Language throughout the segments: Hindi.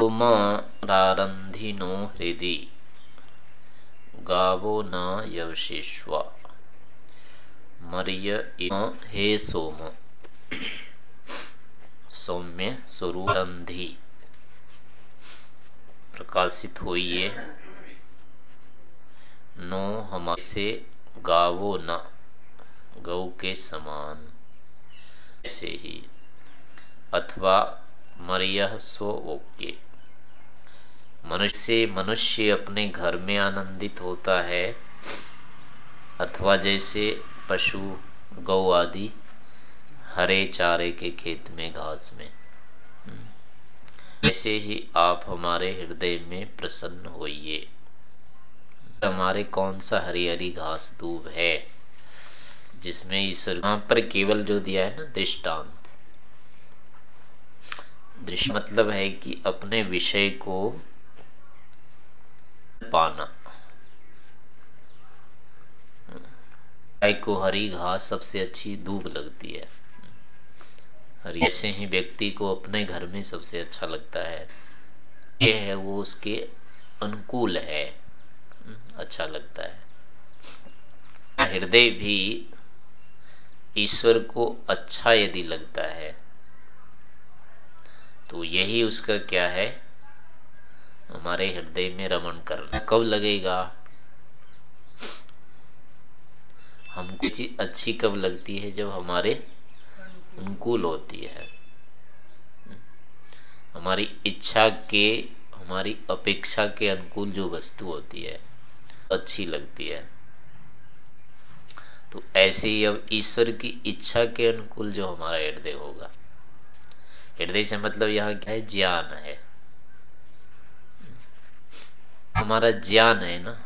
उमारारंधिनो हृदि। गावो न यवशिष्व। मर्य हे सोम। सौम्य स्वरूपंधि प्रकाशित होइए। नो हमारे से गावो न। गौ के समान ऐसे ही। अथवा मरिय स्वोक्य मनुष्य से मनुष्य अपने घर में आनंदित होता है, अथवा जैसे पशु, गौ आदि हरे चारे के खेत में, घास में। ऐसे ही आप हमारे हृदय में प्रसन्न होइए। हमारे कौन सा हरी हरी घास दूब है, जिसमें ईश्वर पर केवल जो दिया है ना, दृष्टांत। दृश्य मतलब है कि अपने विषय को पाना। गाय को हरी घास सबसे अच्छी धूप लगती है। हरी ऐसे ही व्यक्ति को अपने घर में सबसे अच्छा लगता है। ये है वो उसके अनुकूल है। अच्छा लगता है। हृदय भी ईश्वर को अच्छा यदि लगता है तो यही उसका क्या है? हमारे हृदय में रमन करना। कब लगेगा? हमको चीज़ अच्छी कब लगती है? जब हमारे अनुकूल होती है। हमारी इच्छा के, हमारी अपेक्षा के अनुकूल जो वस्तु होती है, अच्छी लगती है। तो ऐसे ही अब ईश्वर की इच्छा के अनुकूल जो हमारा हृदय होगा। हृदय से मतलब यहाँ क्या है? ज्ञान है। हमारा ज्ञान है ना?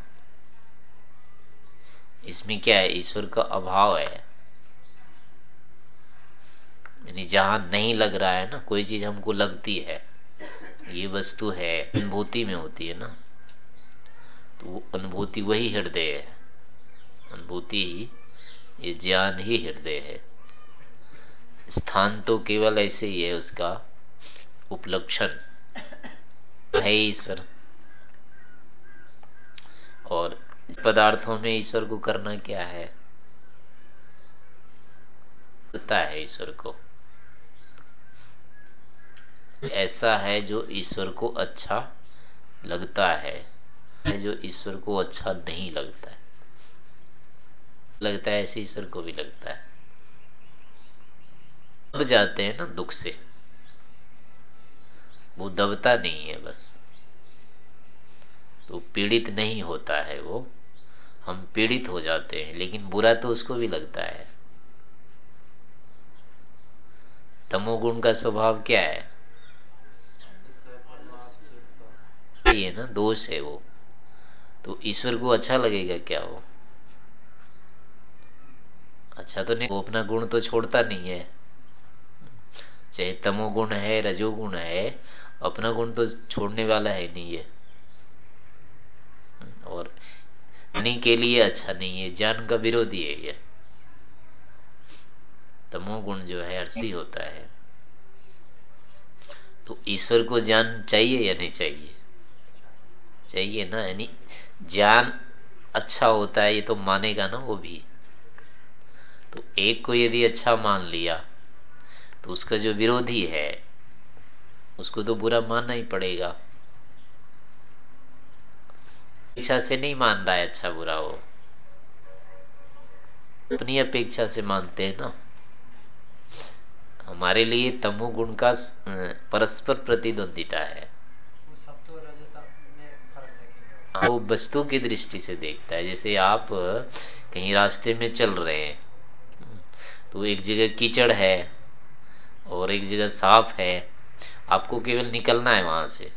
इसमें क्या है? ईश्वर का अभाव है। यानी जहाँ नहीं लग रहा है ना, कोई चीज़ हमको लगती है, ये वस्तु है, अनुभूति में होती है ना तो अनुभूति वही हृदय है। अनुभूति ही, ये ज्ञान ही हृदय है। स्थान तो केवल ऐसे ही है उसका उपलक्षण है ईश्वर। और पदार्थों में ईश्वर को करना क्या है? पता है ईश्वर को। ऐसा है जो ईश्वर को अच्छा लगता है जो ईश्वर को अच्छा नहीं लगता है। लगता है ऐसे ईश्वर को भी लगता है। दब जाते हैं ना दुख से। वो दबता नहीं है बस। तो पीड़ित नहीं होता है वो। हम पीड़ित हो जाते हैं, लेकिन बुरा तो उसको भी लगता है। तमोगुण का स्वभाव क्या है? ये ना, दोष है वो। तो ईश्वर को अच्छा लगेगा क्या वो? अच्छा तो नहीं, वो अपना गुण तो छोड़ता नहीं है। चाहे तमोगुण है रजोगुण है, अपना गुण तो छोड़ने वाला है नहीं है और ज्ञानी के लिए अच्छा नहीं है, ज्ञान का विरोधी है ये। तमोगुण जो है हर्षी होता है। तो ईश्वर को ज्ञान चाहिए या नहीं चाहिए? चाहिए ना, यानी ज्ञान अच्छा होता है, ये तो मानेगा ना वो भी। तो एक को यदि अच्छा मान लिया तो उसका जो विरोधी है उसको तो बुरा मानना ही पड़ेगा। इच्छा से नहीं मान रहा है अच्छा बुरा वो। अपनी अपेक्षा से मानते हैं ना। हमारे लिए तमोगुण का परस्पर प्रतिद्वंदिता है वो वस्तु की दृष्टि से देखता है। जैसे आप कहीं रास्ते में चल रहे हैं तो एक जगह कीचड़ है और एक जगह साफ़ है, आपको केवल निकलना है वहाँ से।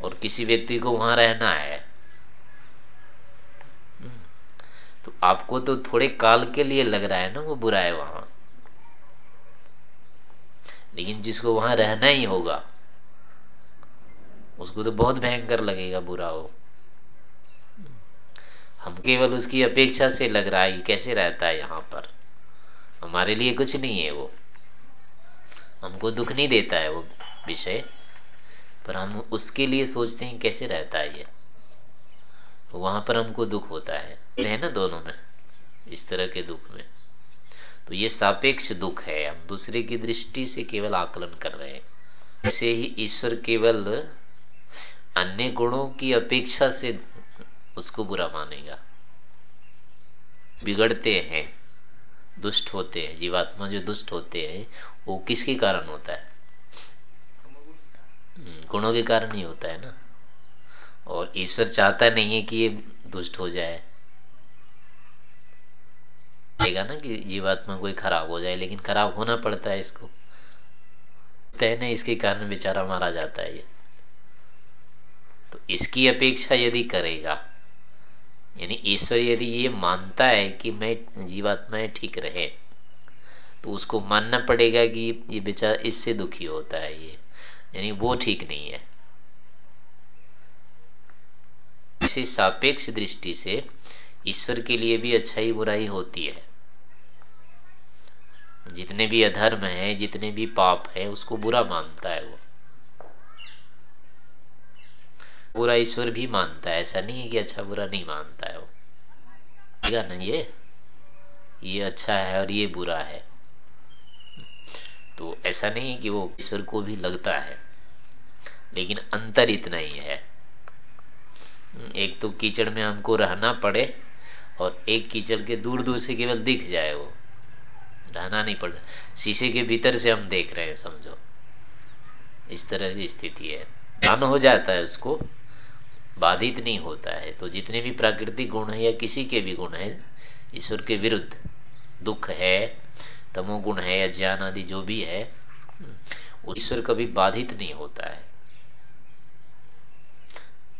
और किसी व्यक्ति को वहाँ रहना है। तो आपको तो थोड़े काल के लिए लग रहा है ना, वो बुरा है वहाँ। लेकिन जिसको वहाँ रहना ही होगा, उसको तो बहुत भयंकर लगेगा बुरा हो हम केवल उसकी अपेक्षा से लग रहा है कैसे रहता है यहाँ पर? हमारे लिए कुछ नहीं है वो। हमको दुख नहीं देता है वो विषय, पर हम उसके लिए सोचते हैं कैसे रहता है ये। वहाँ पर हमको दुख होता है। है ना दोनों में? इस तरह के दुख में। तो ये सापेक्ष दुख है। हम दूसरे की दृष्टि से केवल आकलन कर रहे हैं। ऐसे ही ईश्वर केवल अन्य गुणों की अपेक्षा से उसको बुरा मानेगा। बिगड़ते हैं। दुष्ट होते हैं जीवात्मा जो दुष्ट होते हैं वो किसके कारण होता है? हम्म, गुणों के कारण ही होता है ना। और ईश्वर चाहता नहीं है कि ये दुष्ट हो जाए। ना कि जीवात्मा कोई खराब हो जाए लेकिन खराब होना पड़ता है इसको। तय इसके कारण बेचारा मारा जाता है ये। तो इसकी अपेक्षा यदि करेगा यानी ईश्वर यदि ये मानता है कि मैं जीवात्माएँ ठीक रहे तो उसको मानना पड़ेगा कि ये बेचारा इससे दुखी होता है ये। यानी वो ठीक नहीं है। इसी सापेक्ष दृष्टि से ईश्वर के लिए भी अच्छाई बुराई होती है। जितने भी अधर्म है, जितने भी पाप है, उसको बुरा मानता है वो। बुरा ईश्वर भी मानता है। ऐसा नहीं है कि अच्छा बुरा नहीं मानता है वो। ना ये? ये अच्छा है और ये बुरा है। तो ऐसा नहीं है कि वो ईश्वर को भी लगता है। लेकिन अंतर इतना ही है। एक तो कीचड़ में हमको रहना पड़े और एक कीचड़ के दूर दूर से केवल दिख जाए वो। रहना नहीं पड़ता। शीशे के भीतर से हम देख रहे हैं, समझो। इस तरह की स्थिति है। ज्ञान हो जाता है उसको। बाधित नहीं होता है। तो जितने भी प्राकृतिक गुण है या किसी के भी गुण है, ईश्वर के विरुद्ध दुख है तमोगुण है या ज्ञान आदि जो भी है ईश्वर कभी बाधित नहीं होता है।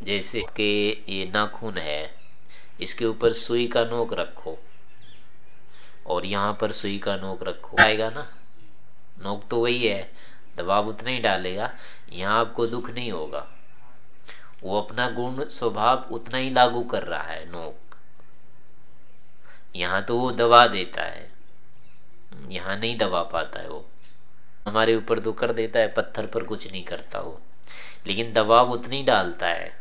जैसे कि ये नाखून है, इसके ऊपर सुई का नोक रखो और यहाँ पर सुई का नोक रखो। आएगा ना? नोक तो वही है, दबाव उतना ही डालेगा, यहाँ आपको दुख नहीं होगा। वो अपना गुण, स्वभाव उतना ही लागू कर रहा है, नोक। यहाँ तो वो दबा देता है। यहाँ नहीं दबा पाता है वो। हमारे ऊपर तो कर देता है, पत्थर पर कुछ नहीं करता वो। लेकिन दबाव उतनी डालता है।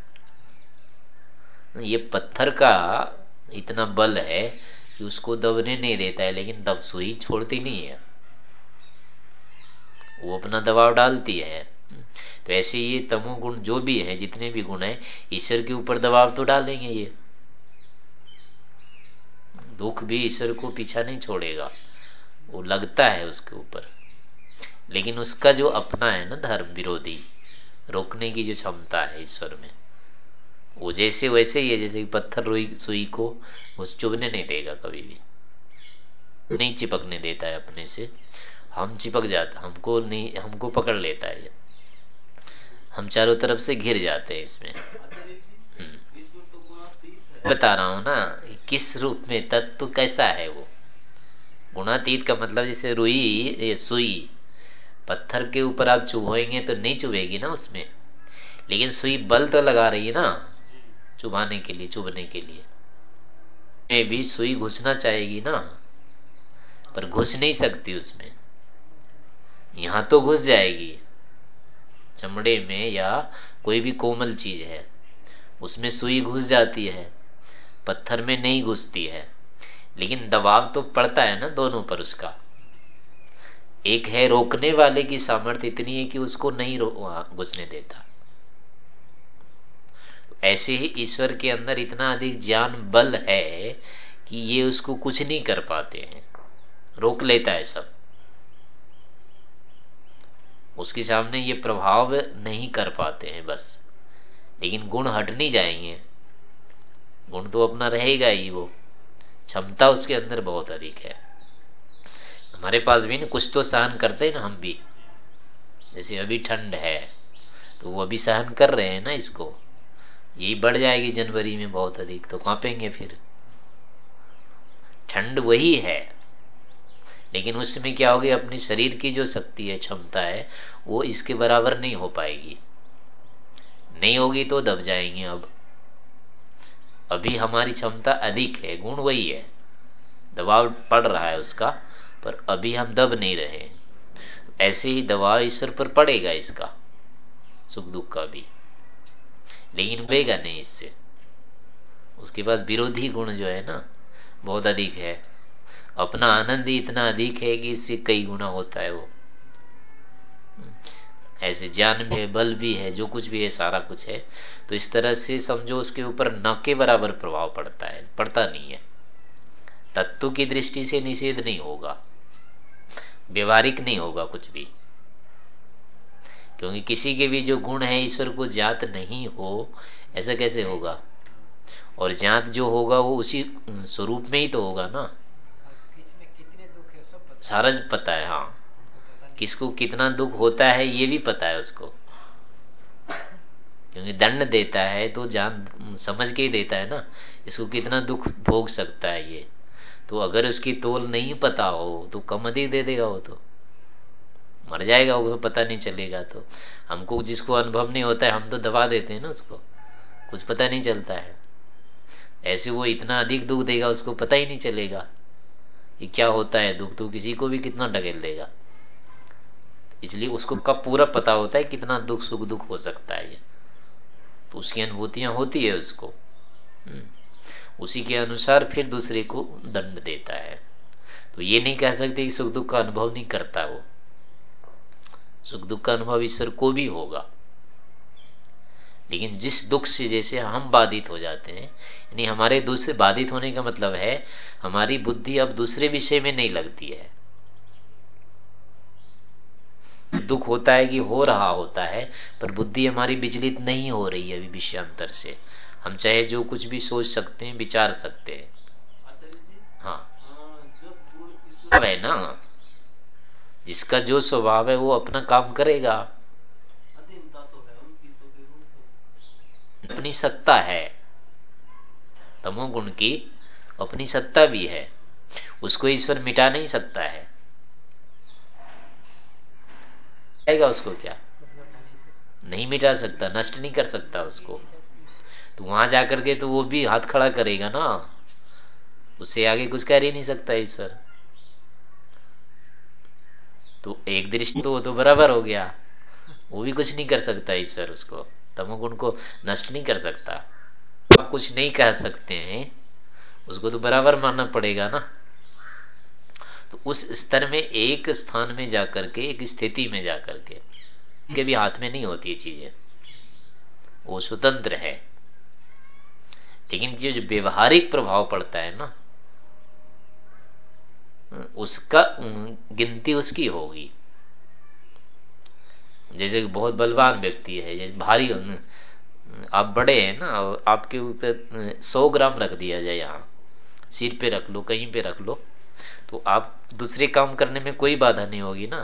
ये पत्थर का इतना बल है कि उसको दबने नहीं देता है, लेकिन दब सुई छोड़ती नहीं है। वो अपना दबाव डालती है। तो ऐसे ये तमो गुण जो भी है, जितने भी गुण है, ईश्वर के ऊपर दबाव तो डालेंगे ये। दुख भी ईश्वर को पीछा नहीं छोड़ेगा। वो लगता है उसके ऊपर। लेकिन उसका जो अपना है ना धर्म विरोधी, रोकने की जो क्षमता है ईश्वर में, वो जैसे वैसे ही है, जैसे पत्थर रोई, सुई को वो चुभने नहीं देगा कभी भी। नहीं चिपकने देता है अपने से। हम चिपक जाते, हमको नहीं, हमको पकड़ लेता है हम चारों तरफ़ से घिर जाते हैं इसमें। हम्म। बता रहा हूँ ना किस रूप में, तत्व कैसा है वो? गुणातीत का मतलब जैसे रुई, ये सुई। पत्थर के ऊपर आप चुभोएँगे तो नहीं चुभेगी ना उसमें। लेकिन सुई बल तो लगा रही है ना, चुभाने के लिए, चुभने के लिए। में भी सुई घुसना चाहेगी ना, पर घुस नहीं सकती उसमें। यहाँ तो घुस जाएगी। चमड़े में या कोई भी कोमल चीज़ है, उसमें सुई घुस जाती है, पत्थर में नहीं घुसती है। लेकिन दबाव तो पड़ता है ना दोनों पर उसका। एक है रोकने वाले की सामर्थ्य इतनी है कि उसको नहीं घुसने देता। ऐसे ही ईश्वर के अंदर इतना अधिक ज्ञान बल है कि ये उसको कुछ नहीं कर पाते हैं। रोक लेता है सब। उसके सामने ये प्रभाव नहीं कर पाते हैं बस। लेकिन गुण हट नहीं जाएँगे। गुण तो अपना रहेगा ही वो। क्षमता उसके अंदर बहुत अधिक है। हमारे पास भी ना कुछ तो सहन करते हैं ना हम भी। जैसे अभी ठंड है तो वो अभी सहन कर रहे हैं ना इसको। यही बढ़ जाएगी जनवरी में बहुत अधिक तो कांपेंगे फिर। ठंड वही है। लेकिन उसमें क्या होगी, अपनी शरीर की जो शक्ति है, क्षमता है, वो इसके बराबर नहीं हो पाएगी। नहीं होगी तो दब जाएँगे अब। अभी हमारी क्षमता अधिक है, गुण वही है। दबाव पड़ रहा है उसका, पर अभी हम दब नहीं रहे ऐसे ही दबाव ईश्वर पर पड़ेगा इसका, सुख दुख का भी। लेकिन बेगा नहीं इससे। उसके बाद विरोधी गुण जो है ना, बहुत अधिक है। अपना आनंद ही इतना अधिक है कि इससे कई गुना होता है वो। ऐसे ज्ञान में है, बल भी है, जो कुछ भी है, सारा कुछ है। तो इस तरह से समझो उसके ऊपर न के बराबर प्रभाव पड़ता है, पड़ता नहीं है। तत्व की दृष्टि से निषेध नहीं होगा, व्यवहारिक नहीं होगा कुछ भी। क्योंकि किसी के भी जो गुण है, ईश्वर को ज्ञात नहीं हो, ऐसा कैसे होगा? और ज्ञात जो होगा, वो उसी स्वरूप में ही तो होगा ना। सारा पता है हाँ। किसको कितना दुख होता है, ये भी पता है उसको। क्योंकि दंड देता है तो जान, समझ के ही देता है ना, इसको कितना दुख भोग सकता है ये। तो अगर उसकी तोल नहीं पता हो तो कम अधिक दे देगा वो तो। मर जाएगा वो पता नहीं चलेगा तो। हमको जिसको अनुभव नहीं होता है, हम तो दबा देते हैं ना उसको। कुछ पता नहीं चलता है। ऐसे वो इतना अधिक दुख देगा, उसको पता ही नहीं चलेगा। कि क्या होता है दुख? तो किसी को भी कितना ढकेल देगा। इसलिए उसको कब पूरा पता होता है कितना दुख, सुख, दुख हो सकता है ये। तो उसकी अनुभूतियाँ होती है उसको। हम्म। उसी के अनुसार फिर दूसरे को दंड देता है। तो ये नहीं कह सकते कि सुख, दुख का अनुभव नहीं करता वो। सुख, दुख का अनुभव ईश्वर को भी होगा। लेकिन जिस दुख से जैसे हम बाधित हो जाते हैं यानी हमारे दूसरे बाधित होने का मतलब है हमारी बुद्धि अब दूसरे विषय में नहीं लगती है। दुख होता है कि हो रहा होता है पर बुद्धि हमारी विचलित नहीं हो रही है अभी विषयांतर से। हम चाहे जो कुछ भी सोच सकते हैं विचार सकते हैं। हाँ। जब है ना? जिसका जो स्वभाव है वो अपना काम करेगा। अपनी सत्ता है। तमोगुण की अपनी सत्ता भी है। उसको ईश्वर मिटा नहीं सकता है। आएगा उसको क्या? नहीं मिटा सकता, नष्ट नहीं कर सकता उसको। तो वहाँ जाकर के तो वो भी हाथ खड़ा करेगा ना। उससे आगे कुछ कर ही नहीं सकता ईश्वर। तो एक दृष्टि तो वो तो बराबर हो गया। वो भी कुछ नहीं कर सकता ईश्वर उसको। तमोगुण को नष्ट नहीं कर सकता। आप कुछ नहीं कह सकते हैं, उसको तो बराबर मानना पड़ेगा ना। तो उस स्तर में, एक स्थान में जाकर के, एक स्थिति में जाकर के के भी हाथ में नहीं होती चीज़ें। वो स्वतंत्र है। लेकिन जो व्यवहारिक प्रभाव पड़ता है ना, उसका गिनती उसकी होगी। जैसे बहुत बलवान व्यक्ति है, जैसे भारी आप बड़े हैं ना, और आपके ऊपर सौ ग्राम रख दिया जाए यहाँ। सिर पे रख लो, कहीं पे रख लो तो आप दूसरे काम करने में कोई बाधा नहीं होगी ना।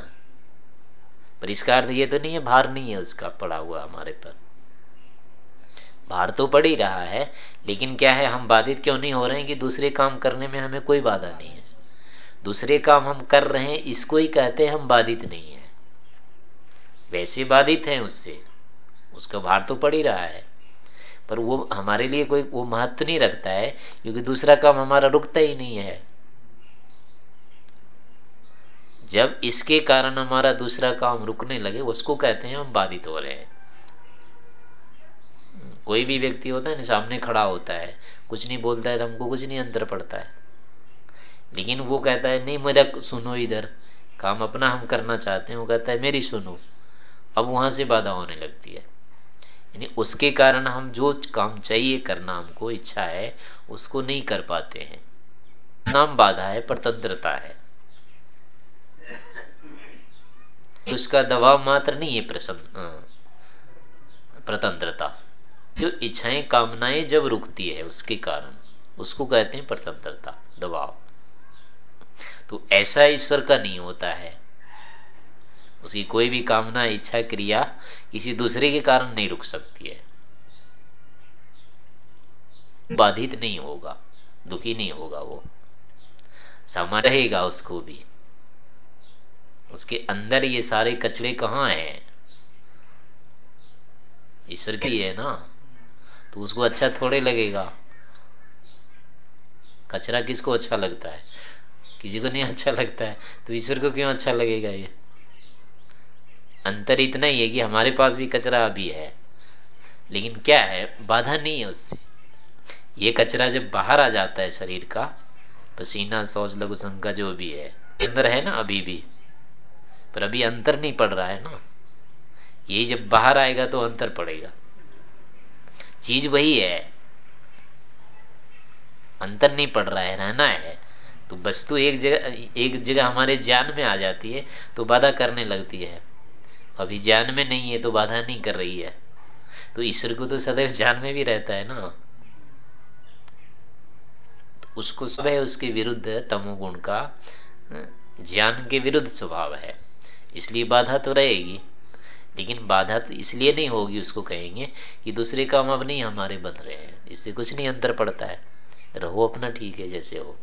पर इसका अर्थ ये तो नहीं है, भार नहीं है उसका पड़ा हुआ हमारे पर। भार तो पड़ ही रहा है, लेकिन क्या है, हम बाधित क्यों नहीं हो रहे हैं कि दूसरे काम करने में हमें कोई बाधा नहीं है? दूसरे काम हम कर रहे हैं, इसको ही कहते हैं हम बाधित नहीं है। वैसे बाधित हैं उससे। उसका भार तो पड़ ही रहा है। पर वो हमारे लिए कोई, वो महत्व नहीं रखता है, क्योंकि दूसरा काम हमारा रुकता ही नहीं है। जब इसके कारण हमारा दूसरा काम रुकने लगे, उसको कहते हैं हम बाधित हो रहे हैं। कोई भी व्यक्ति होता है ना, सामने खड़ा होता है, कुछ नहीं बोलता है तो हमको कुछ नहीं अंतर पड़ता है। लेकिन वो कहता है, नहीं, मेरा सुनो इधर, काम अपना हम करना चाहते हैं। वो कहता है, मेरी सुनो। अब वहाँ से बाधा होने लगती है। यानी उसके कारण हम जो काम चाहिए करना, हमको इच्छा है, उसको नहीं कर पाते हैं। नाम बाधा है, परतंत्रता है। उसका दबाव मात्र नहीं है प्रतंत्रता। जो इच्छाएँ, कामनाएँ जब रुकती है उसके कारण, उसको कहते हैं प्रतंत्रता, दबाव। तो ऐसा ईश्वर का नहीं होता है। उसकी कोई भी कामना, इच्छा, क्रिया किसी दूसरे के कारण नहीं रुक सकती है। बाधित नहीं होगा, दुखी नहीं होगा वो। समा रहेगा उसको भी। उसके अंदर ये सारे कचरे कहाँ हैं? ईश्वर की है ना? तो उसको अच्छा थोड़े लगेगा। कचरा किसको अच्छा लगता है? किसी को नहीं अच्छा लगता है तो ईश्वर को क्यों अच्छा लगेगा ये? अंतर इतना ही है कि हमारे पास भी कचरा अभी है। लेकिन क्या है, बाधा नहीं है उससे। ये कचरा जब बाहर आ जाता है शरीर का, पसीना, शौच, लघु का जो भी है, अंदर है ना अभी भी। पर अभी अंतर नहीं पड़ रहा है ना। ये जब बाहर आएगा तो अंतर पड़ेगा। चीज़ वही है। अंतर नहीं पड़ रहा है, रहना है। तो वस्तु एक जगह एक जगह हमारे ज्ञान में आ जाती है तो बाधा करने लगती है। अभी ज्ञान में नहीं है तो बाधा नहीं कर रही है। तो ईश्वर को तो सदैव ज्ञान में भी रहता है ना। तो उसको है, उसके विरुद्ध तमोगुण का ज्ञान के विरुद्ध स्वभाव है। इसलिए बाधा तो रहेगी। लेकिन बाधा तो इसलिए नहीं होगी, उसको कहेंगे कि दूसरे काम अब नहीं हमारे बन रहे हैं। इससे कुछ नहीं अंतर पड़ता है। रहो अपना, ठीक है, जैसे हो।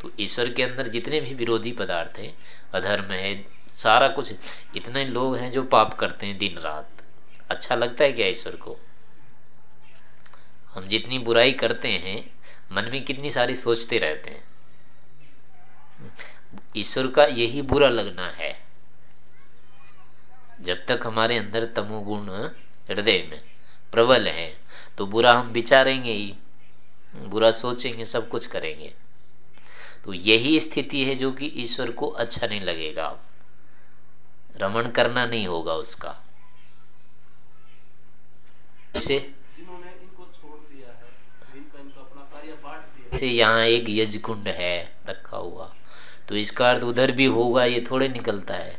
तो ईश्वर के अंदर जितने भी विरोधी पदार्थ हैं, अधर्म है सारा कुछ। इतने लोग हैं जो पाप करते हैं दिन रात। अच्छा लगता है क्या ईश्वर को? हम जितनी बुराई करते हैं, मन में कितनी सारी सोचते रहते हैं। ईश्वर का यही बुरा लगना है। जब तक हमारे अंदर तमोगुण हृदय में प्रबल है तो बुरा हम विचारेंगे ही। बुरा सोचेंगे, सब कुछ करेंगे। तो यही स्थिति है जो कि ईश्वर को अच्छा नहीं लगेगा। रमण करना नहीं होगा उसका। बांट दिया यहाँ एक यजकुंड है रखा हुआ। तो इसका अर्थ उधर भी होगा ये थोड़े निकलता है।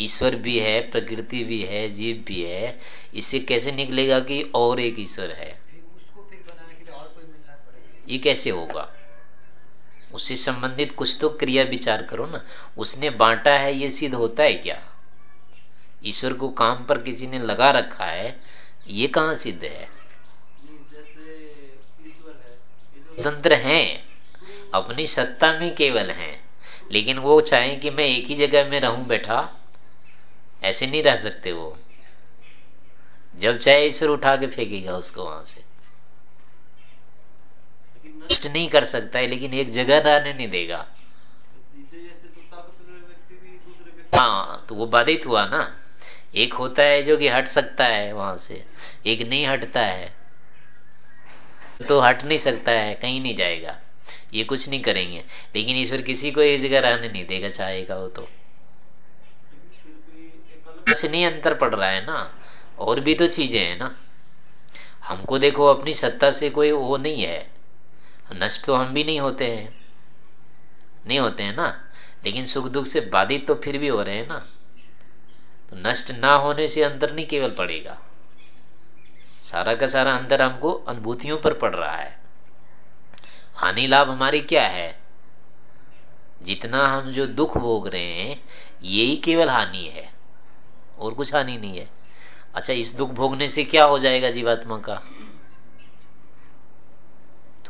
ईश्वर भी है प्रकृति भी है जीव भी है। इससे कैसे निकलेगा कि और एक ईश्वर है? ये कैसे होगा? उससे संबंधित कुछ तो क्रिया विचार करो ना। उसने बांटा है, ये सिद्ध होता है क्या? ईश्वर को काम पर किसी ने लगा रखा है, ये कहाँ सिद्ध है? स्वतंत्र हैं, अपनी सत्ता में केवल हैं, लेकिन वो चाहे कि मैं एक ही जगह में रहूँ बैठा, ऐसे नहीं रह सकते वो। जब चाहे ईश्वर उठा के फेंकेगा उसको वहाँ से। नष्ट नहीं कर सकता है लेकिन एक जगह रहने नहीं देगा। हाँ तो वो बाधित हुआ ना। एक होता है जो कि हट सकता है वहाँ से एक नहीं हटता है तो हट नहीं सकता है कहीं नहीं जाएगा। ये कुछ नहीं करेंगे लेकिन ईश्वर किसी को एक जगह रहने नहीं देगा चाहेगा वो तो। से नहीं अंतर पड़ रहा है ना और भी तो चीज़ें हैं ना। हमको देखो अपनी सत्ता से कोई वो नहीं है। नष्ट तो हम भी नहीं होते हैं। नहीं होते हैं ना? लेकिन सुख दुख से बाधित तो फिर भी हो रहे हैं ना? तो नष्ट ना होने से अंतर नहीं केवल पड़ेगा। सारा का सारा अंतर हमको अनुभूतियों पर पड़ रहा है। हानि लाभ हमारी क्या है? जितना हम जो दुख भोग रहे हैं, यही केवल हानि है। और कुछ हानि नहीं है। अच्छा इस दुख भोगने से क्या हो जाएगा जीवात्मा का?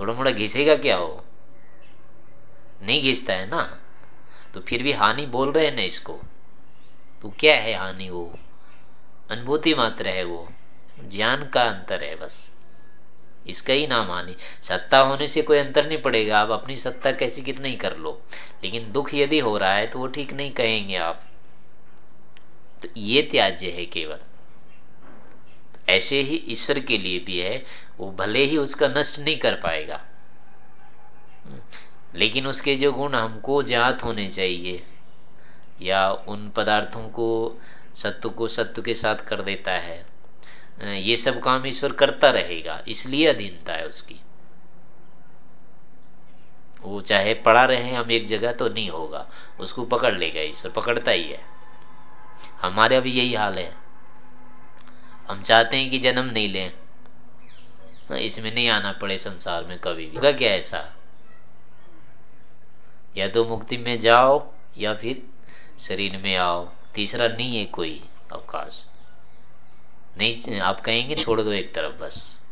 थोड़ा मोड़ा घिसेगा क्या हो नहीं घिसता है ना? तो फिर भी हानि बोल रहे हैं ना इसको। तो क्या है हानि वो? अनुभूति मात्र है वो। ज्ञान का अंतर है बस। इसका ही नाम हानि। सत्ता होने से कोई अंतर नहीं पड़ेगा। आप अपनी सत्ता कैसी कितना ही कर लो। लेकिन दुख यदि हो रहा है तो वो ठीक नहीं कहेंगे आप। तो ये त्याज्य है केवल। ऐसे ही ईश्वर के लिए भी है। वो भले ही उसका नष्ट नहीं कर पाएगा। लेकिन उसके जो गुण हमको ज्ञात होने चाहिए, या उन पदार्थों को सत्व को सत्व के साथ कर देता है ये सब काम ईश्वर करता रहेगा, इसलिए अधीनता है उसकी। वो चाहे पड़ा रहे, हम एक जगह तो नहीं होगा, उसको पकड़ लेगा ईश्वर, पकड़ता ही है। हमारे अभी यही हाल है। हम चाहते हैं कि जन्म नहीं लें। इसमें नहीं आना पड़े संसार में कभी भी। होगा क्या ऐसा? या तो मुक्ति में जाओ, या फिर शरीर में आओ। तीसरा नहीं है कोई अवकाश। नहीं, आप कहेंगे छोड़ दो एक तरफ़ बस।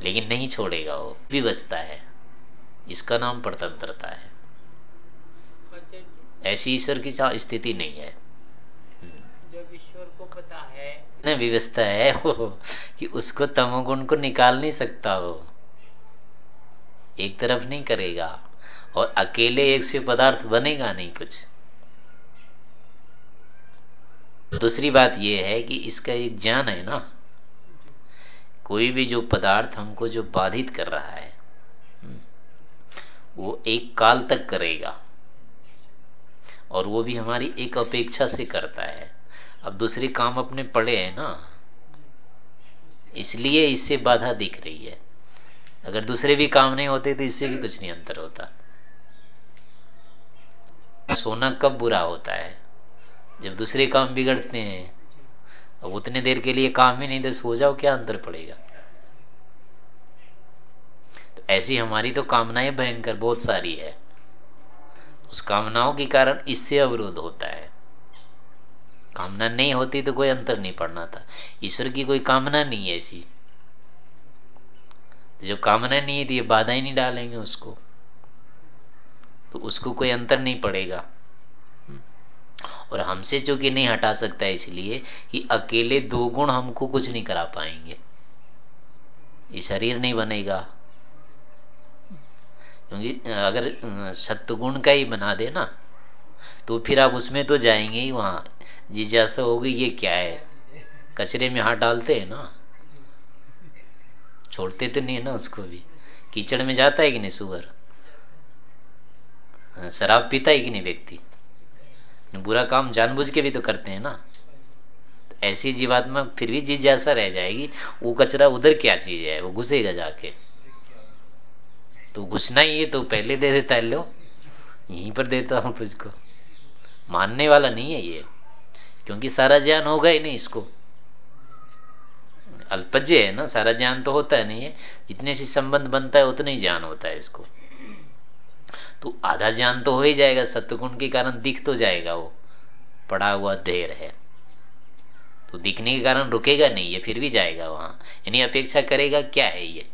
लेकिन नहीं छोड़ेगा वो। भी बचता है। इसका नाम परतंत्रता है। ऐसी ईश्वर की स्थिति नहीं है। ईश्वर को पता है। व्यवस्था है वो कि उसको तमोगुण को निकाल नहीं सकता वो। एक तरफ़ नहीं करेगा और अकेले एक से पदार्थ बनेगा नहीं कुछ। दूसरी बात यह है कि इसका एक ज्ञान है ना। कोई भी जो पदार्थ हमको जो बाधित कर रहा है हम्म, वो एक काल तक करेगा और वो भी हमारी एक अपेक्षा से करता है। अब दूसरे काम अपने पड़े हैं ना। इसलिए इससे बाधा दिख रही है। अगर दूसरे भी काम नहीं होते तो इससे भी कुछ नहीं अंतर होता। सोना कब बुरा होता है? जब दूसरे काम बिगड़ते हैं। अब उतने देर के लिए काम ही नहीं तो सो जाओ, क्या अंतर पड़ेगा? तो ऐसी हमारी तो कामनाएँ भयंकर बहुत सारी है। उस कामनाओं के कारण इससे अवरोध होता है। कामना नहीं होती तो कोई अंतर नहीं पड़ना था। ईश्वर की कोई कामना नहीं है ऐसी। जो कामना नहीं है तो ये बाधा ही नहीं डालेंगे उसको। तो उसको कोई अंतर नहीं पड़ेगा। और हमसे चूँकि नहीं हटा सकता इसलिए कि अकेले दो गुण हमको कुछ नहीं करा पाएँगे। ये शरीर नहीं बनेगा। क्योंकि, अगर सत्गुण का ही बना दे ना तो फिर आप उसमें तो जाएँगे ही वहाँ। जिज्ञासा होगी ये क्या है? कचरे में हाथ डालते हैं ना? छोड़ते तो नहीं है ना उसको भी। कीचड़ में जाता है कि नहीं सुअर? हाँ, शराब पीता है कि नहीं व्यक्ति? बुरा काम जानबूझ के भी तो करते हैं ना। ऐसी जीवात्मा फिर भी जिज्ञासा रह जाएगी वो कचरा उधर क्या चीज़ है? वो घुसेगा जाके। तो घुसना ही है तो पहले दे देता है लो। यहीं पर देता हूँ तुझको। मानने वाला नहीं है ये। क्योंकि सारा ज्ञान होगा ही नहीं इसको। अल्पज्य है ना, सारा ज्ञान तो होता है नहीं है। जितने से संबंध बनता है, उतना ही ज्ञान होता है इसको। तो आधा ज्ञान तो हो ही जाएगा, सत्वगुण के कारण दिख तो जाएगा वो। पड़ा हुआ ढेर है। तो दिखने के कारण रुकेगा नहीं, ये फिर भी जाएगा वहाँ। यानी अपेक्षा करेगा, क्या है ये?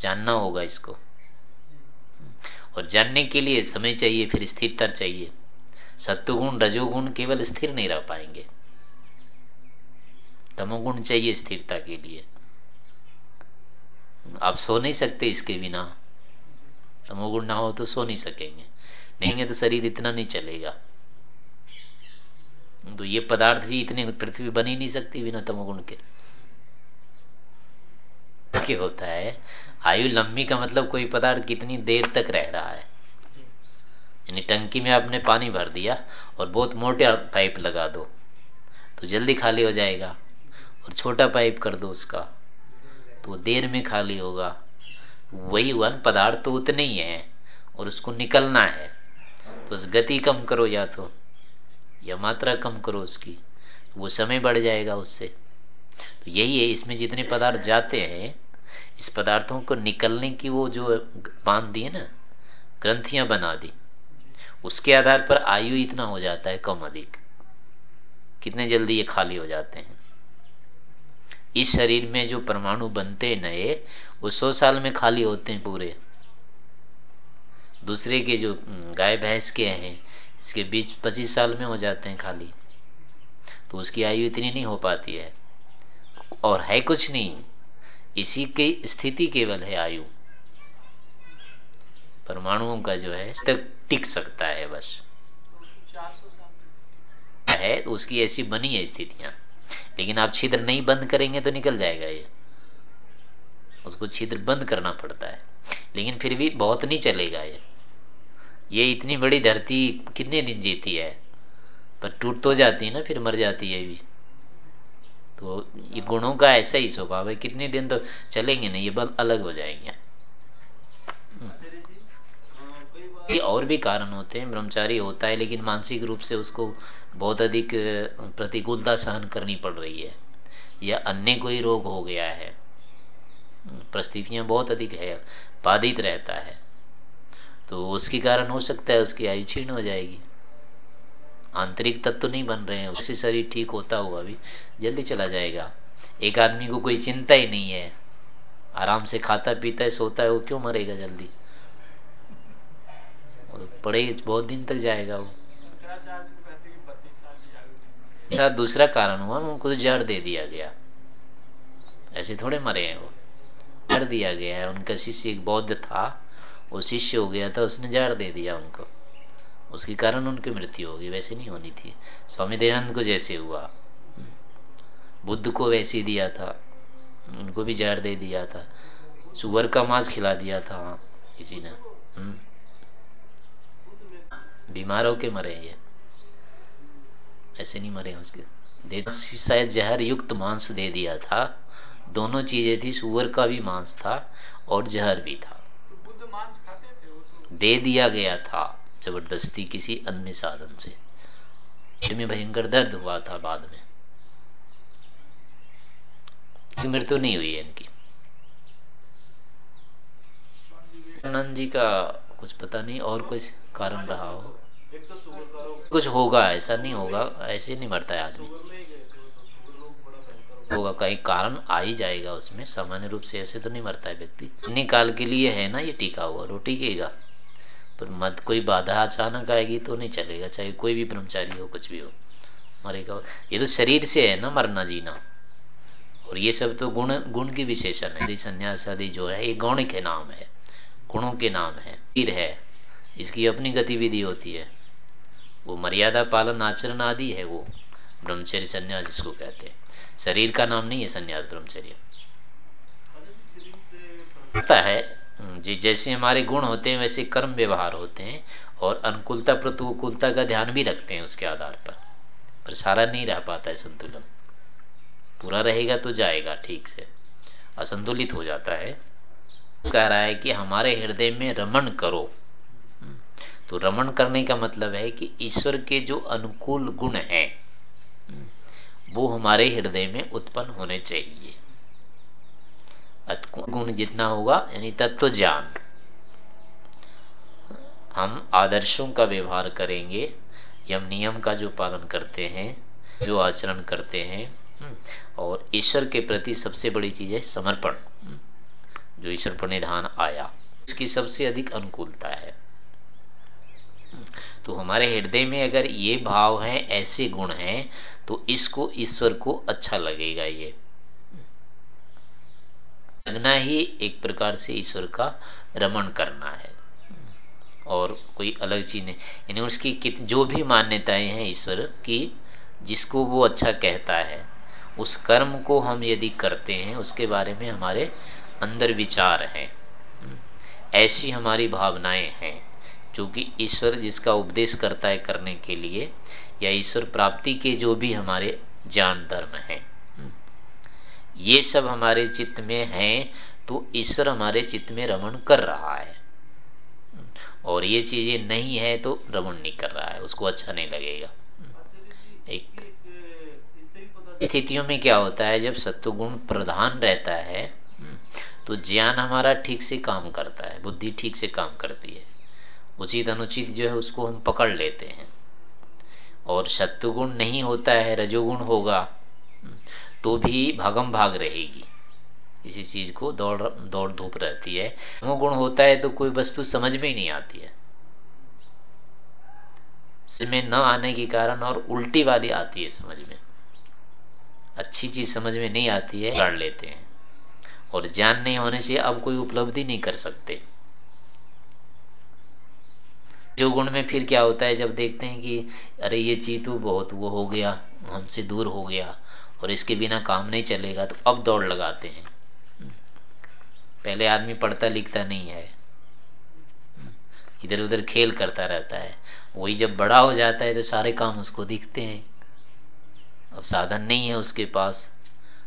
जानना होगा इसको। और जानने के लिए समय चाहिए, फिर स्थिरता चाहिए। सत्वगुण, रजोगुण केवल स्थिर नहीं रह पाएँगे। तमोगुण चाहिए स्थिरता के लिए। आप सो नहीं सकते इसके बिना। तमोगुण ना हो तो सो नहीं सकेंगे। नहीं है तो शरीर इतना नहीं चलेगा। तो ये पदार्थ भी इतने, पृथ्वी बन नहीं सकती बिना तमोगुण के। क्या होता है? आयु लंबी का मतलब कोई पदार्थ कितनी देर तक रह रहा है? यानी टंकी में आपने पानी भर दिया और बहुत मोटे पाइप लगा दो तो जल्दी खाली हो जाएगा और छोटा पाइप कर दो उसका तो देर में खाली होगा। वही वन पदार्थ तो उतने ही है और उसको निकलना है। तो गति कम करो या तो या मात्रा कम करो उसकी तो वो समय बढ़ जाएगा उससे। तो यही है, इसमें जितने पदार्थ जाते हैं, इस पदार्थों को निकलने की वो जो बाँध दी है ना, ग्रंथियाँ बना दी। उसके आधार पर आयु इतना हो जाता है कम अधिक। कितने जल्दी ये खाली हो जाते हैं। इस शरीर में जो परमाणु बनते नए, वो सौ साल में खाली होते हैं पूरे। दूसरे के जो गाय भैंस के हैं, इसके बीच पच्चीस साल में हो जाते हैं खाली। तो उसकी आयु इतनी नहीं हो पाती है। और है कुछ नहीं। इसी की स्थिति केवल है आयु। परमाणुओं का जो है तक टिक सकता है बस। है तो उसकी ऐसी बनी है स्थितियाँ। लेकिन आप छिद्र नहीं बंद करेंगे तो निकल जाएगा ये। उसको छिद्र बंद करना पड़ता है। लेकिन फिर भी बहुत नहीं चलेगा ये। ये इतनी बड़ी धरती कितने दिन जीती है? पर टूट तो जाती है ना, फिर मर जाती है भी। तो ये गुणों का ऐसा ही स्वभाव है। कितने दिन तो चलेंगे नहीं, ये बल अलग हो जाएँगे। ये और भी कारण होते हैं, ब्रह्मचारी होता है, लेकिन मानसिक रूप से उसको बहुत अधिक प्रतिकूलता सहन करनी पड़ रही है। या अन्य कोई रोग हो गया है, परिस्थितियाँ बहुत अधिक है, बाधित रहता है तो उसके कारण हो सकता है उसकी आयु क्षीण हो जाएगी। आंतरिक तत्व तो नहीं बन रहे हैं, उससे शरीर ठीक होता हुआ भी, जल्दी चला जाएगा। एक आदमी को कोई चिंता ही नहीं है, आराम से खाता पीता है, सोता है, वो क्यों मरेगा जल्दी? पड़े बहुत दिन तक जाएगा वो। साथ दूसरा कारण हुआ उनको जड़ दे दिया गया। ऐसे थोड़े मरे हैं वो। जड़ दिया गया है, उनका शिष्य एक बौद्ध था, वो शिष्य हो गया था, उसने जड़ दे दिया उनको। उसके कारण उनकी मृत्यु होगी, वैसे नहीं होनी थी। स्वामी दयानंद को जैसे हुआ। बुद्ध को वैसे दिया था। उनको भी जहर दे दिया था। सुअर का मांस खिला दिया था किसी ने। हम्म। बीमार होके मरे ये ऐसे नहीं मरे उसके। दे शायद जहर युक्त मांस दे दिया था। दोनों चीज़ें थी, सुअर का भी मांस था और जहर भी था। दे दिया गया था ज़बरदस्ती किसी अन्य साधन से। में भयंकर दर्द हुआ था बाद में। मृत्यु नहीं हुई है इनकी। आनंद जी का कुछ पता नहीं और कुछ कारण रहा हो। कुछ होगा, ऐसा नहीं होगा, ऐसे नहीं मरता है आदमी। होगा, कहीं कारण आ ही जाएगा उसमें, सामान्य रूप से ऐसे तो नहीं मरता है व्यक्ति। इतने काल के लिए है ना ये टीका हुआ तो टीकेगा। पर मत, कोई बाधा अचानक आएगी तो नहीं चलेगा, चाहे कोई भी ब्रह्मचारी हो, कुछ भी हो। मरेगा। ये तो शरीर से है ना मरना जीना। और ये सब तो गुण गुण की विशेषण है। संन्यास आदि जो है, ये गौण के नाम है। गुणों के नाम है। तीर है। इसकी अपनी गतिविधि होती है। वो मर्यादा पालन, आचरण आदि है वो। ब्रह्मचर्य संन्यास जिसको कहते हैं। शरीर का नाम नहीं है संन्यास, ब्रह्मचर्य। पता है, जी, जैसे हमारे गुण होते हैं, वैसे कर्म व्यवहार होते हैं और अनुकूलता, प्रतिकूलता का ध्यान भी रखते हैं उसके आधार पर। पर सारा नहीं रह पाता है संतुलन। पूरा रहेगा तो जाएगा, ठीक से। असंतुलित हो जाता है। कह रहा है कि हमारे हृदय में रमन करो। तो रमन करने का मतलब है कि ईश्वर के जो अनुकूल गुण हैं, वो हमारे हृदय में उत्पन्न होने चाहिए। गुण जितना होगा, यानी तत्व ज्ञान। हम आदर्शों का व्यवहार करेंगे, यम नियम का जो पालन करते हैं, जो आचरण करते हैं, और ईश्वर के प्रति सबसे बड़ी चीज़ है समर्पण। जो ईश्वर पर निधान आया, इसकी सबसे अधिक अनुकूलता है। तो हमारे हृदय में अगर ये भाव है, ऐसे गुण हैं तो इसको ईश्वर को अच्छा लगेगा ये। लगना ही एक प्रकार से ईश्वर का रमण करना है। और कोई अलग चीज़ नहीं, यानी उसकी कित, जो भी मान्यताएँ हैं ईश्वर की, जिसको वो अच्छा कहता है, उस कर्म को हम यदि करते हैं, उसके बारे में हमारे अंदर विचार हैं। ऐसी हमारी भावनाएँ हैं क्योंकि ईश्वर जिसका उपदेश करता है करने के लिए, या ईश्वर प्राप्ति के जो भी हमारे ज्ञान धर्म हैं। ये सब हमारे चित्त में हैं तो ईश्वर हमारे चित्त में रमण कर रहा है। और ये चीज़ें नहीं है तो रमण नहीं कर रहा है, उसको अच्छा नहीं लगेगा। एक स्थितियों में क्या होता है, जब सत्वगुण प्रधान रहता है तो ज्ञान हमारा ठीक से काम करता है, बुद्धि ठीक से काम करती है। उचित अनुचित जो है उसको हम पकड़ लेते हैं। और शत्रुगुण नहीं होता है, रजोगुण होगा तो भी भागम भाग रहेगी। इसी चीज़ को दौड़ दौड़ धूप रहती है। वो गुण होता है तो कोई वस्तु समझ में ही नहीं आती है। में न आने के कारण और उल्टी वाली आती है समझ में। अच्छी चीज़ समझ में नहीं आती है लड़ लेते हैं। और ज्ञान नहीं होने से अब कोई उपलब्धि नहीं कर सकते। जो गुण में फिर क्या होता है, जब देखते हैं कि, अरे, ये चीज़ तो बहुत वो हो गया, हमसे दूर हो गया, और इसके बिना काम नहीं चलेगा। तो अब दौड़ लगाते हैं। पहले आदमी पढ़ता लिखता नहीं है। इधर उधर खेल करता रहता है। वही जब बड़ा हो जाता है तो सारे काम उसको दिखते हैं। अब साधन नहीं है उसके पास।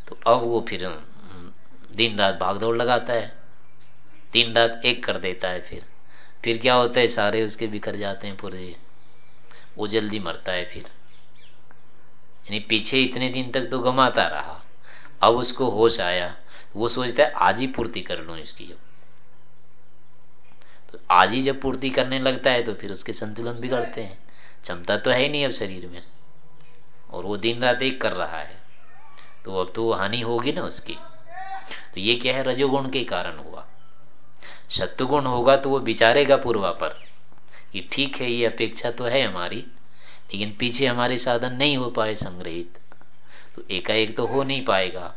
तो अब वो फिर दिन रात भाग दौड़ लगाता है। दिन रात एक कर देता है फिर। फिर क्या होता है? सारे उसके बिखर जाते हैं पूरे। वो जल्दी मरता है फिर। यानी पीछे इतने दिन तक तो गमाता रहा। अब उसको होश आया। वो सोचता है, आज ही पूर्ति कर लू इसकी तो आज ही जब पूर्ति करने लगता है तो फिर उसके संतुलन बिगड़ते हैं। क्षमता तो है ही नहीं अब शरीर में। और वो दिन रात एक कर रहा है। तो अब तो हानि होगी ना उसकी। तो ये क्या है? रजोगुण के कारण हुआ। शत्रुगुण होगा तो वो विचारेगा पूर्वा पर कि ठीक है, ये अपेक्षा तो है हमारी, लेकिन पीछे हमारे साधन नहीं हो पाए संग्रहित। तो एकाएक तो हो नहीं पाएगा।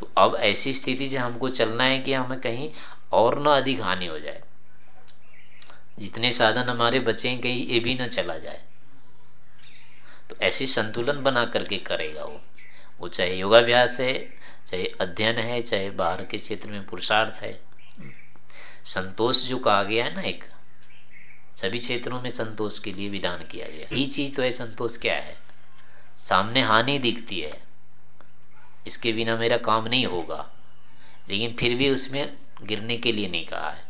तो अब ऐसी स्थिति से हमको चलना है कि हमें कहीं और ना अधिक हानि हो जाए। जितने साधन हमारे बचे कहीं ये भी ना चला जाए। तो ऐसी संतुलन बना करके करेगा वो। वो चाहे योगाभ्यास है, चाहे अध्ययन है, चाहे बाहर के क्षेत्र में पुरुषार्थ है। संतोष जो कहा गया है ना एक, सभी क्षेत्रों में संतोष के लिए विधान किया गया। यही चीज़ तो है, संतोष क्या है? सामने हानि दिखती है, इसके बिना मेरा काम नहीं होगा। लेकिन फिर भी उसमें गिरने के लिए नहीं कहा है।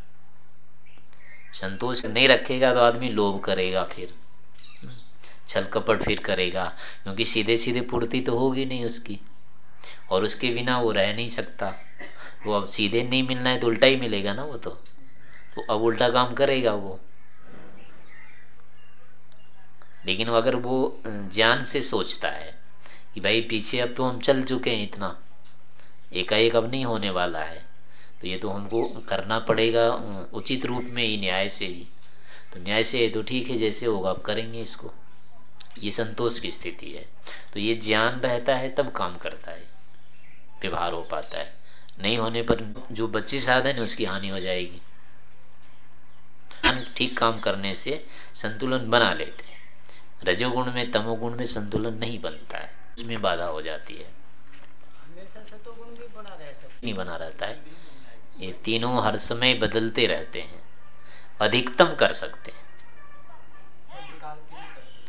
संतोष नहीं रखेगा तो आदमी लोभ करेगा फिर। छल कपट फिर करेगा, क्योंकि सीधे सीधे पूर्ति तो होगी नहीं उसकी। और उसके बिना वो रह नहीं सकता। वो अब सीधे नहीं मिलना है तो उल्टा ही मिलेगा ना वो तो। तो अब उल्टा काम करेगा वो। लेकिन अगर वो ज्ञान से सोचता है कि भाई पीछे अब तो हम चल चुके हैं इतना, एकाएक अब नहीं होने वाला है तो ये तो हमको करना पड़ेगा उचित रूप में ही न्याय से ही। तो न्याय से तो ठीक है, जैसे होगा, अब करेंगे इसको। ये संतोष की स्थिति है। तो ये ज्ञान रहता है तब काम करता है। व्यवहार हो पाता है। नहीं होने पर जो बच्ची साधन है उसकी हानि हो जाएगी। ठीक काम करने से संतुलन बना लेते हैं। रजोगुण में तमोगुण में संतुलन नहीं बनता है। उसमें बाधा हो जाती है। नहीं बना रहता है। ये तीनों हर समय बदलते रहते हैं। अधिकतम कर सकते हैं।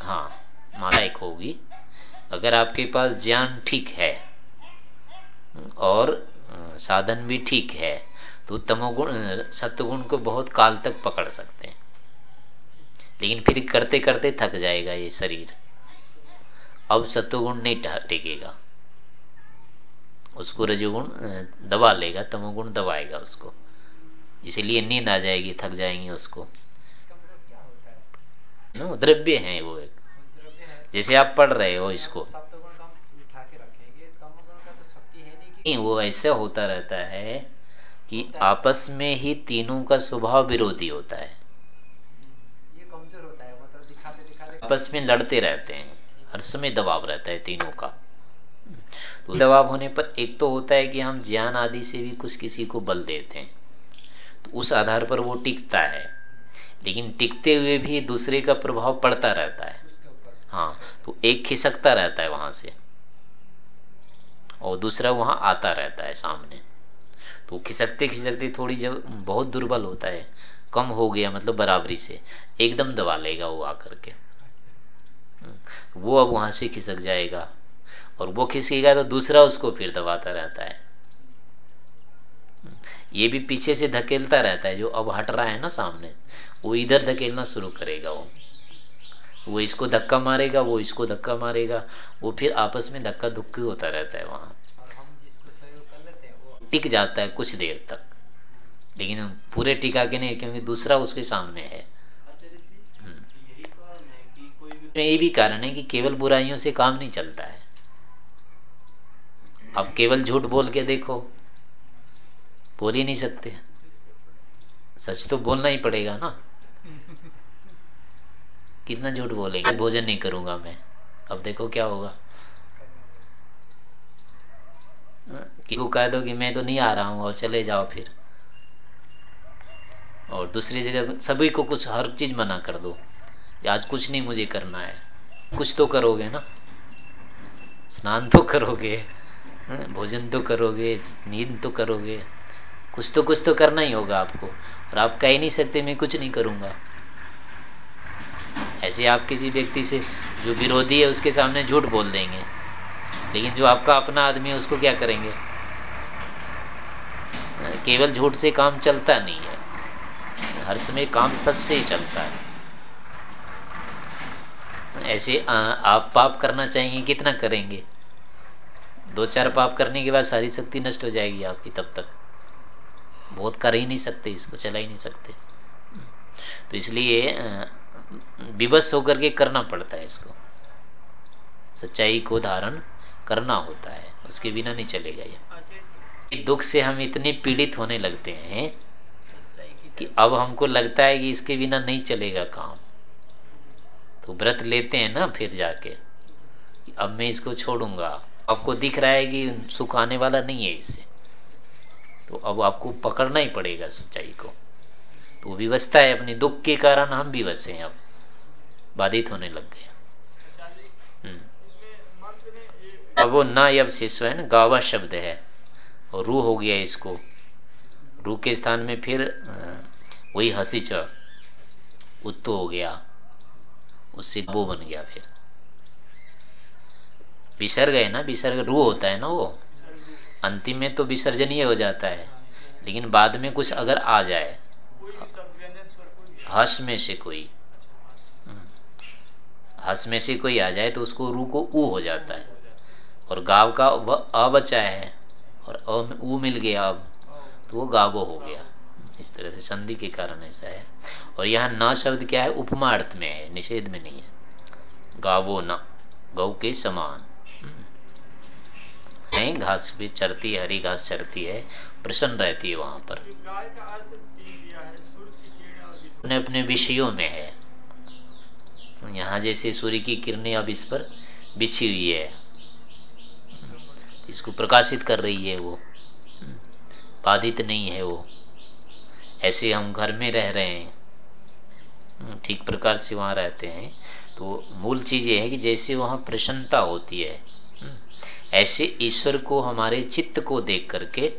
हाँ। माला एक होगी। अगर आपके पास ज्ञान ठीक है और साधन भी ठीक है तो तमोगुण सत्वगुण को बहुत काल तक पकड़ सकते हैं। लेकिन फिर करते करते थक जाएगा ये शरीर। अब सत्वगुण नहीं टेकेगा। उसको रजोगुण दबा लेगा, तमोगुण दबाएगा उसको। इसीलिए नींद आ जाएगी, थक जाएँगे उसको। द्रव्य है वो एक। जैसे आप पढ़ रहे हो इसको। नहीं वो ऐसे होता रहता है कि आपस में ही तीनों का स्वभाव विरोधी होता है। मतलब आपस में लड़ते रहते हैं। हर समय दबाव रहता है तीनों का। तो दबाव होने पर एक तो होता है कि हम ज्ञान आदि से भी कुछ किसी को बल देते हैं। तो उस आधार पर वो टिकता है। लेकिन टिकते हुए भी दूसरे का प्रभाव पड़ता रहता है। हाँ तो एक खिसकता रहता है वहाँ से। और दूसरा वहाँ आता रहता है सामने। तो खिसकते खिसकते थोड़ी जब बहुत दुर्बल होता है कम हो गया मतलब बराबरी से एकदम दबा लेगा वो आकर के। हम्म, वो अब वहाँ से खिसक जाएगा। और वो खिसकेगा तो दूसरा उसको फिर दबाता रहता है। हम्म, ये भी पीछे से धकेलता रहता है जो अब हट रहा है ना सामने वो इधर धकेलना शुरू करेगा वो। वो इसको धक्का मारेगा वो इसको धक्का मारेगा वो फिर आपस में धक्का धुक्की होता रहता है वहाँ। टिक जाता है कुछ देर तक। लेकिन पूरे टिका के नहीं क्योंकि दूसरा उसके सामने है। ये यही भी कारण है कि केवल बुराइयों से काम नहीं चलता है। आप केवल झूठ बोल के देखो बोल ही नहीं सकते। सच तो बोलना ही पड़ेगा ना। कितना झूठ बोलेंगे? भोजन नहीं करूँगा मैं। अब देखो क्या होगा। किसी को कह दो कि मैं तो नहीं आ रहा हूँ, और चले जाओ फिर। और दूसरी जगह सभी को कुछ, हर चीज़ मना कर दो। आज कुछ नहीं मुझे करना है। कुछ तो करोगे ना? स्नान तो करोगे। भोजन तो करोगे, नींद तो करोगे। कुछ तो कुछ तो करना ही होगा आपको। और आप कह ही नहीं सकते, मैं कुछ नहीं करूँगा। ऐसे आप किसी व्यक्ति से जो विरोधी है, उसके सामने झूठ बोल देंगे। लेकिन जो आपका अपना आदमी है, उसको क्या करेंगे? केवल झूठ से काम चलता नहीं है। हर समय काम सच से ही चलता है। ऐसे आप पाप करना चाहेंगे, कितना करेंगे? दो चार पाप करने के बाद सारी शक्ति नष्ट हो जाएगी आपकी तब तक। बहुत कर ही नहीं सकते, इसको चला ही नहीं सकते। तो इसलिए विवश होकर के करना पड़ता है इसको। सच्चाई को धारण करना होता है उसके बिना नहीं चलेगा ये। दुख से हम इतने पीड़ित होने लगते हैं कि अब हमको लगता है कि इसके बिना नहीं चलेगा काम। तो व्रत लेते हैं ना फिर जाके अब मैं इसको छोड़ूँगा। आपको दिख रहा है कि सुख आने वाला नहीं है इससे। तो अब आपको पकड़ना ही पड़ेगा सच्चाई को। वो विवस्था है, अपने दुख के कारण हम भी वसे हैं अब। बाधित होने लग गए हम्म। अब वो न यव शिष्य है ना, गावा शब्द है। और रू हो गया इसको। रू के स्थान में फिर वही हसी च, उत्तो हो गया। उससे वो बन गया फिर। विसर्ग है ना, विसर्ग रू होता है ना वो। अंतिम में तो विसर्जनीय हो जाता है। लेकिन बाद में कुछ अगर आ जाए हस में से कोई। हस में से कोई आ जाए तो उसको रू को ऊ हो जाता है। और गाव का अ बचा है और अ में ऊ मिल गया अब तो वो गावो हो गया। इस तरह से संधि के कारण ऐसा है। और यहाँ न शब्द क्या है? उपमा अर्थ में है, निषेध में नहीं है। गावो न, गौ के समान। है, घास भी चरती है, हरी घास चरती है, प्रसन्न रहती है वहाँ पर। अपने अपने विषयों में है। यहाँ जैसे सूर्य की किरणें अब इस पर बिछी हुई है। इसको प्रकाशित कर रही है वो। बाधित नहीं है वो। ऐसे हम घर में रह रहे हैं। ठीक प्रकार से वहाँ रहते हैं। तो मूल चीज़ ये है कि जैसे वहाँ प्रसन्नता होती है, ऐसे ईश्वर को हमारे चित्त को देख करके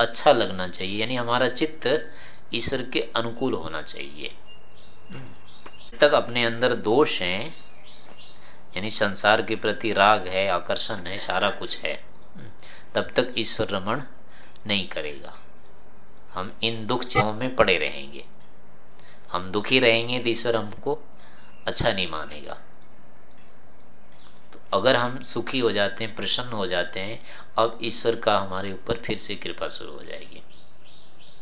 अच्छा लगना चाहिए। यानी हमारा चित्त ईश्वर के अनुकूल होना चाहिए। तक अपने अंदर दोष है यानी संसार के प्रति राग है आकर्षण है सारा कुछ है तब तक ईश्वर रमण नहीं करेगा। हम इन दुख चिन्हों में पड़े रहेंगे। हम दुखी रहेंगे तो ईश्वर हमको अच्छा नहीं मानेगा। तो अगर हम सुखी हो जाते हैं प्रसन्न हो जाते हैं अब ईश्वर का हमारे ऊपर फिर से कृपा शुरू हो जाएगी।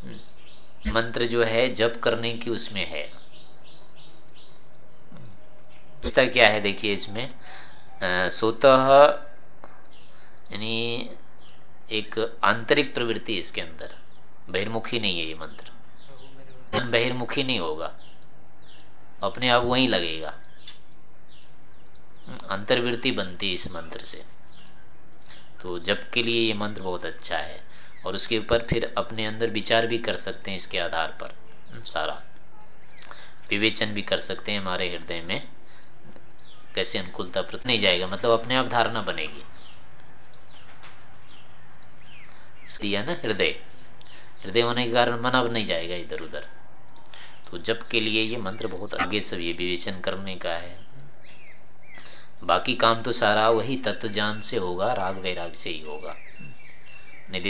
हम्म। मंत्र जो है, जप करने की उसमें है। क्या है देखिए इसमें स्वतः, यानी एक आंतरिक प्रवृत्ति इसके अंदर। बहिर्मुखी नहीं है ये मंत्र। बहिर्मुखी नहीं होगा। अपने आप वहीं लगेगा। अंतर्वृत्ति बनती है इस मंत्र से। तो जब के लिए ये मंत्र बहुत अच्छा है। और उसके ऊपर फिर अपने अंदर विचार भी कर सकते हैं इसके आधार पर सारा। विवेचन भी कर सकते हैं हमारे हृदय में। कैसे अनुकूलता प्रति नहीं जाएगा मतलब अपने आप धारणा बनेगी। दिया ना, हृदय। हृदय होने के कारण मन अब नहीं जाएगा इधर उधर। तो जब के लिए ये मंत्र बहुत आगे सब ये विवेचन करने का है। बाकी काम तो सारा वही तत्व ज्ञान से होगा, राग वैराग से ही होगा।